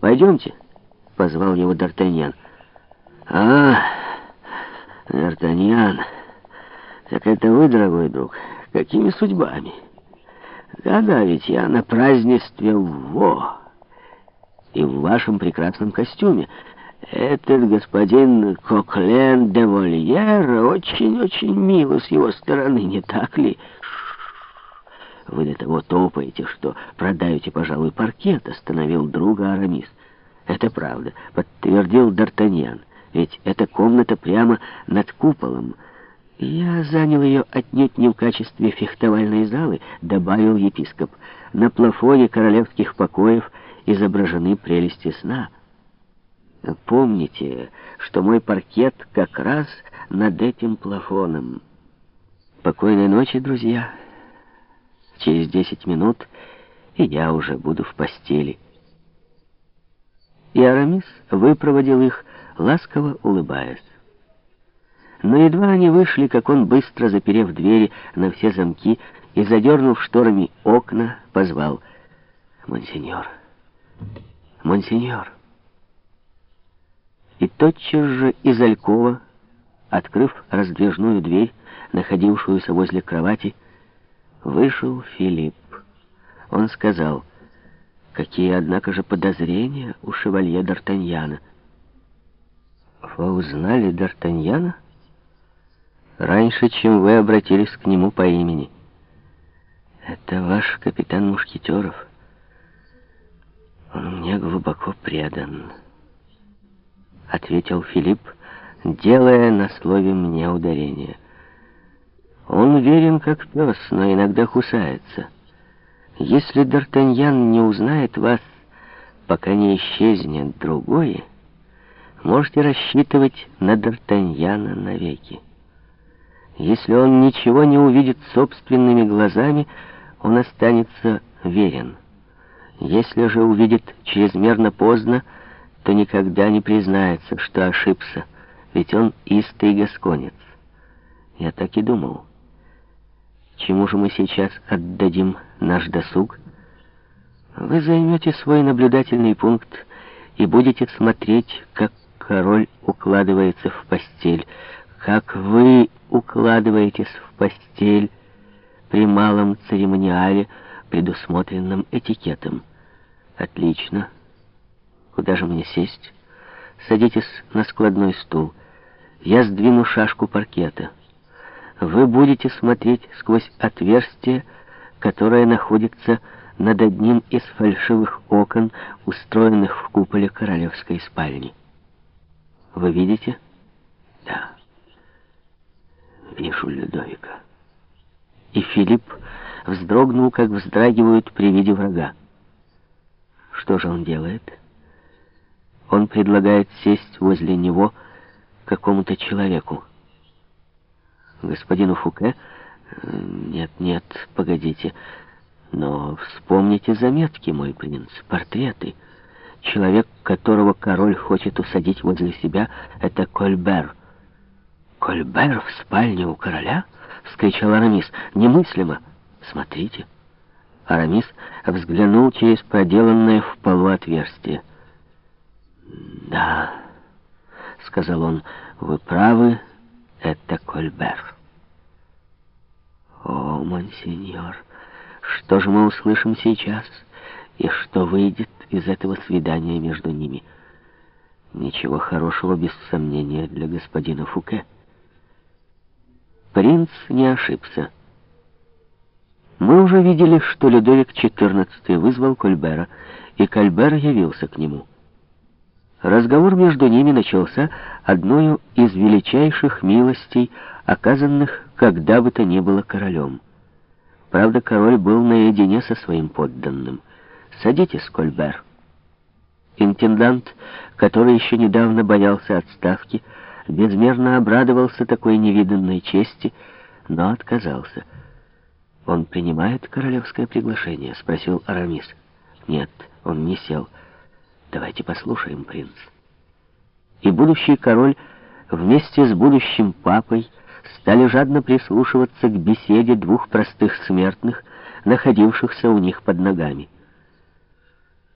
Пойдемте, позвал его Д'Артаньян. А, Д'Артаньян, так это вы, дорогой друг, какими судьбами? Да-да, ведь я на празднестве во и в вашем прекрасном костюме. Этот господин Коклен де Вольер очень-очень мило с его стороны, не так ли? Вы до того топаете, что продаете, пожалуй, паркет, остановил друга Арамис. Это правда, подтвердил Д'Артаньян, ведь эта комната прямо над куполом. Я занял ее отнюдь не в качестве фехтовальной залы, добавил епископ. На плафоне королевских покоев изображены прелести сна. Помните, что мой паркет как раз над этим плафоном. Покойной ночи, друзья. Через десять минут и я уже буду в постели. И Арамис выпроводил их, ласково улыбаясь. Но едва они вышли, как он, быстро заперев двери на все замки и задернув шторами окна, позвал «Монсеньор! Монсеньор!» И тотчас же из Алькова, открыв раздвижную дверь, находившуюся возле кровати, вышел Филипп. Он сказал, какие, однако же, подозрения у шевалье Д'Артаньяна. Вы узнали Д'Артаньяна? Раньше, чем вы обратились к нему по имени. Это ваш капитан Мушкетеров. Он мне глубоко предан ответил Филипп, делая на слове мне ударение. Он верен как пес, но иногда кусается. Если Д'Артаньян не узнает вас, пока не исчезнет другое, можете рассчитывать на Д'Артаньяна навеки. Если он ничего не увидит собственными глазами, он останется верен. Если же увидит чрезмерно поздно, то никогда не признается, что ошибся, ведь он истый гасконец. Я так и думал. Чему же мы сейчас отдадим наш досуг? Вы займете свой наблюдательный пункт и будете смотреть, как король укладывается в постель, как вы укладываетесь в постель при малом церемониале, предусмотренном этикетом. Отлично. Куда же мне сесть? Садитесь на складной стул. Я сдвину шашку паркета. Вы будете смотреть сквозь отверстие, которое находится над одним из фальшивых окон, устроенных в куполе королевской спальни. Вы видите? Да. Вижу Людовика. И Филипп вздрогнул, как вздрагивают при виде врага. Что же он делает? Он предлагает сесть возле него какому-то человеку. Господину Фуке? Нет, нет, погодите. Но вспомните заметки, мой принц, портреты. Человек, которого король хочет усадить возле себя, это Кольбер. «Кольбер в спальне у короля?» — вскричал Арамис. «Немыслимо! Смотрите!» Арамис взглянул через проделанное в полу отверстие. «Да», — сказал он, — «вы правы, это Кольбер». «О, монсеньор, что же мы услышим сейчас, и что выйдет из этого свидания между ними?» «Ничего хорошего, без сомнения, для господина Фуке». Принц не ошибся. Мы уже видели, что Людовик XIV вызвал Кольбера, и Кольбер явился к нему. Разговор между ними начался одной из величайших милостей, оказанных когда бы то ни было королем. Правда, король был наедине со своим подданным. «Садитесь, Кольбер». Интендант, который еще недавно боялся отставки, безмерно обрадовался такой невиданной чести, но отказался. «Он принимает королевское приглашение?» — спросил Арамис. «Нет, он не сел». Давайте послушаем, принц. И будущий король вместе с будущим папой стали жадно прислушиваться к беседе двух простых смертных, находившихся у них под ногами.